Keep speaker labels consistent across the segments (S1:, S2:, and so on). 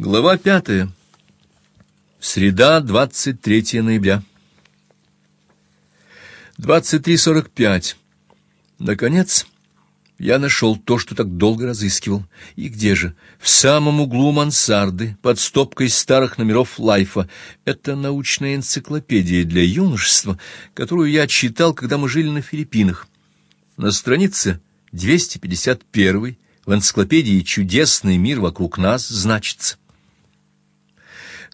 S1: Глава пятая. Среда, 23 ноября. 23.45. Наконец, я нашел то, что так долго разыскивал. И где же? В самом углу мансарды, под стопкой старых номеров Лайфа. Это научная энциклопедия для юношества, которую я читал, когда мы жили на Филиппинах. На странице 251 в энциклопедии «Чудесный мир вокруг нас» значится.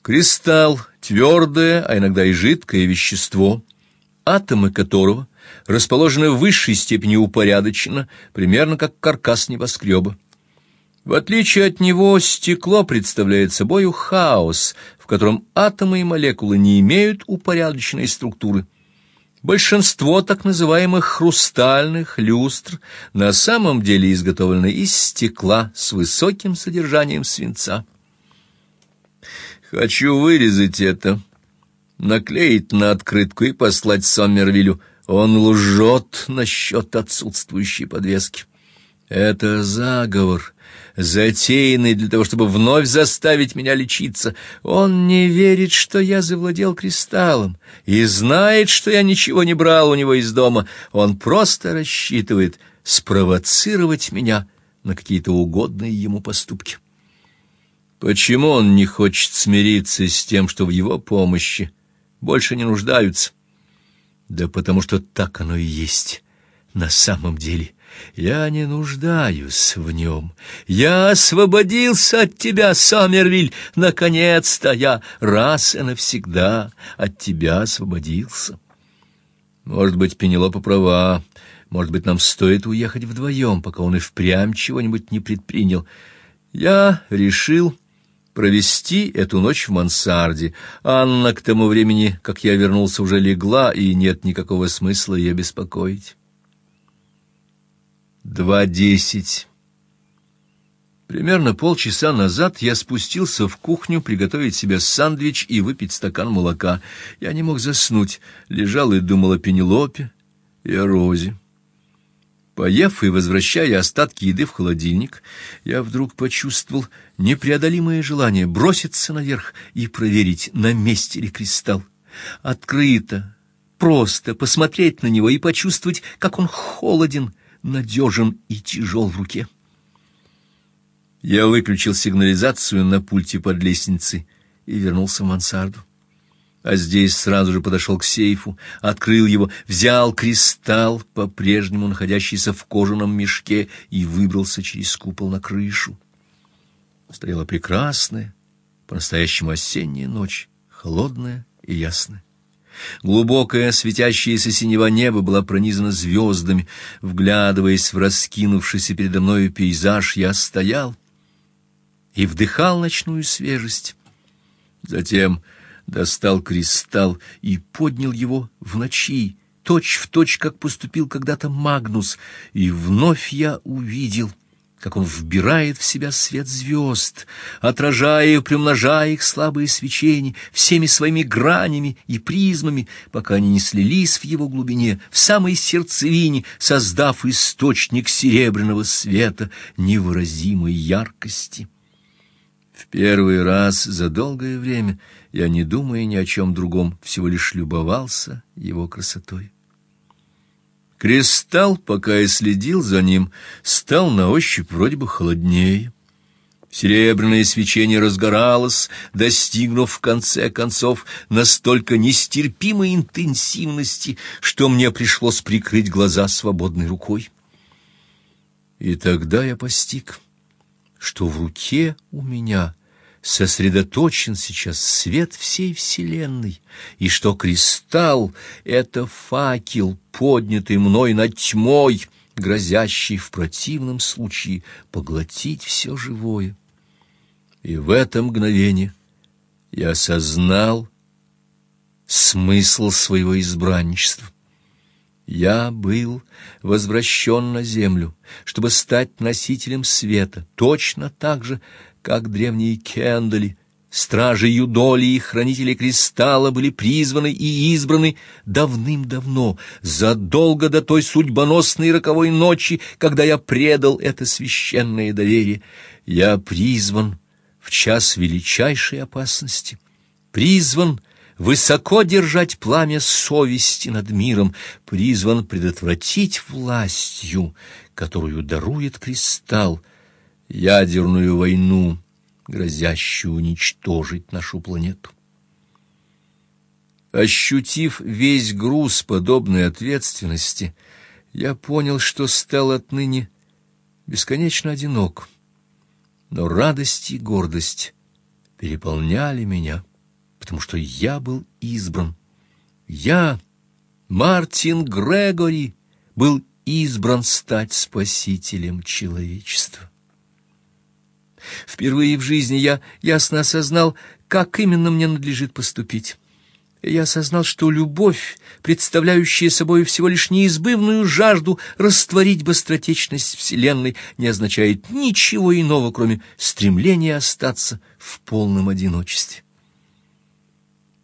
S1: Кристалл — твердое, а иногда и жидкое вещество, атомы которого расположены в высшей степени упорядоченно, примерно как каркас небоскреба. В отличие от него, стекло представляет собою хаос, в котором атомы и молекулы не имеют упорядоченной структуры. Большинство так называемых хрустальных люстр на самом деле изготовлены из стекла с высоким содержанием свинца. Хочу вырезать это, наклеить на открытку и послать Соммервилю. Он лжет насчет отсутствующей подвески. Это заговор, затеянный для того, чтобы вновь заставить меня лечиться. Он не верит, что я завладел кристаллом, и знает, что я ничего не брал у него из дома. Он просто рассчитывает спровоцировать меня на какие-то угодные ему поступки. Почему он не хочет смириться с тем, что в его помощи больше не нуждаются? Да потому что так оно и есть на самом деле. Я не нуждаюсь в нем. Я освободился от тебя, Сомервиль. Наконец-то я раз и навсегда от тебя освободился. Может быть, Пенелопа права. Может быть, нам стоит уехать вдвоем, пока он и впрямь чего-нибудь не предпринял. Я решил провести эту ночь в мансарде. Анна к тому времени, как я вернулся, уже легла, и нет никакого смысла ее беспокоить. Два десять. Примерно полчаса назад я спустился в кухню приготовить себе сандвич и выпить стакан молока. Я не мог заснуть, лежал и думал о Пенелопе и о Розе. Поев и возвращая остатки еды в холодильник, я вдруг почувствовал непреодолимое желание броситься наверх и проверить, на месте ли кристалл. Открыто, просто посмотреть на него и почувствовать, как он холоден, надежен и тяжел в руке. Я выключил сигнализацию на пульте под лестницей и вернулся в мансарду а здесь сразу же подошел к сейфу, открыл его, взял кристалл, по-прежнему находящийся в кожаном мешке, и выбрался через купол на крышу. Стояла прекрасная, по-настоящему осенняя ночь, холодная и ясная. Глубокое светящееся синего небо было пронизано звездами. Вглядываясь в раскинувшийся передо мною пейзаж, я стоял и вдыхал ночную свежесть. Затем достал кристалл и поднял его в ночи, точь в точь, как поступил когда-то Магнус, и вновь я увидел, как он вбирает в себя свет звезд, отражая и приумножая их слабые свечения всеми своими гранями и призмами, пока они не слились в его глубине, в самой сердцевине, создав источник серебряного света невыразимой яркости. В первый раз за долгое время я, не думая ни о чем другом, всего лишь любовался его красотой. Кристалл, пока я следил за ним, стал на ощупь вроде бы холоднее. Серебряное свечение разгоралось, достигнув в конце концов настолько нестерпимой интенсивности, что мне пришлось прикрыть глаза свободной рукой. И тогда я постиг, что в руке у меня сосредоточен сейчас свет всей вселенной, и что кристалл — это факел, поднятый мной над тьмой, грозящий в противном случае поглотить все живое. И в это мгновение я осознал смысл своего избранничества. Я был возвращен на землю, чтобы стать носителем света, точно так же, как древние кендали, стражи Юдоли и хранители кристалла были призваны и избраны давным-давно, задолго до той судьбоносной роковой ночи, когда я предал это священное доверие. Я призван в час величайшей опасности, призван высоко держать пламя совести над миром, призван предотвратить властью, которую дарует кристалл, ядерную войну, грозящую уничтожить нашу планету. Ощутив весь груз подобной ответственности, я понял, что стал отныне бесконечно одинок. Но радость и гордость переполняли меня, потому что я был избран. Я, Мартин Грегори, был избран стать спасителем человечества. Впервые в жизни я ясно осознал, как именно мне надлежит поступить я осознал, что любовь, представляющая собой всего лишь неизбывную жажду растворить быстротечность Вселенной, не означает ничего иного, кроме стремления остаться в полном одиночестве.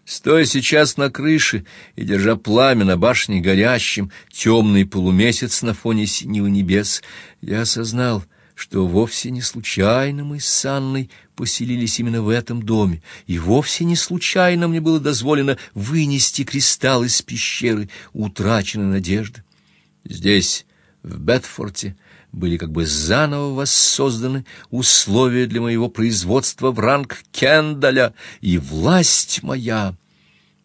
S1: Стоя сейчас на крыше и держа пламя на башне горящим, темный полумесяц на фоне синего небес, я осознал — что вовсе не случайно мы с Анной поселились именно в этом доме, и вовсе не случайно мне было дозволено вынести кристалл из пещеры утраченной надежды. Здесь, в Бетфорте, были как бы заново воссозданы условия для моего производства в ранг Кендаля, и власть моя,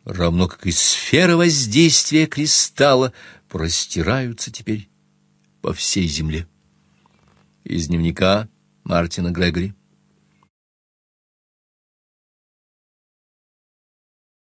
S1: равно как и сфера воздействия кристалла, простираются теперь по всей земле из дневника Мартина Грегори.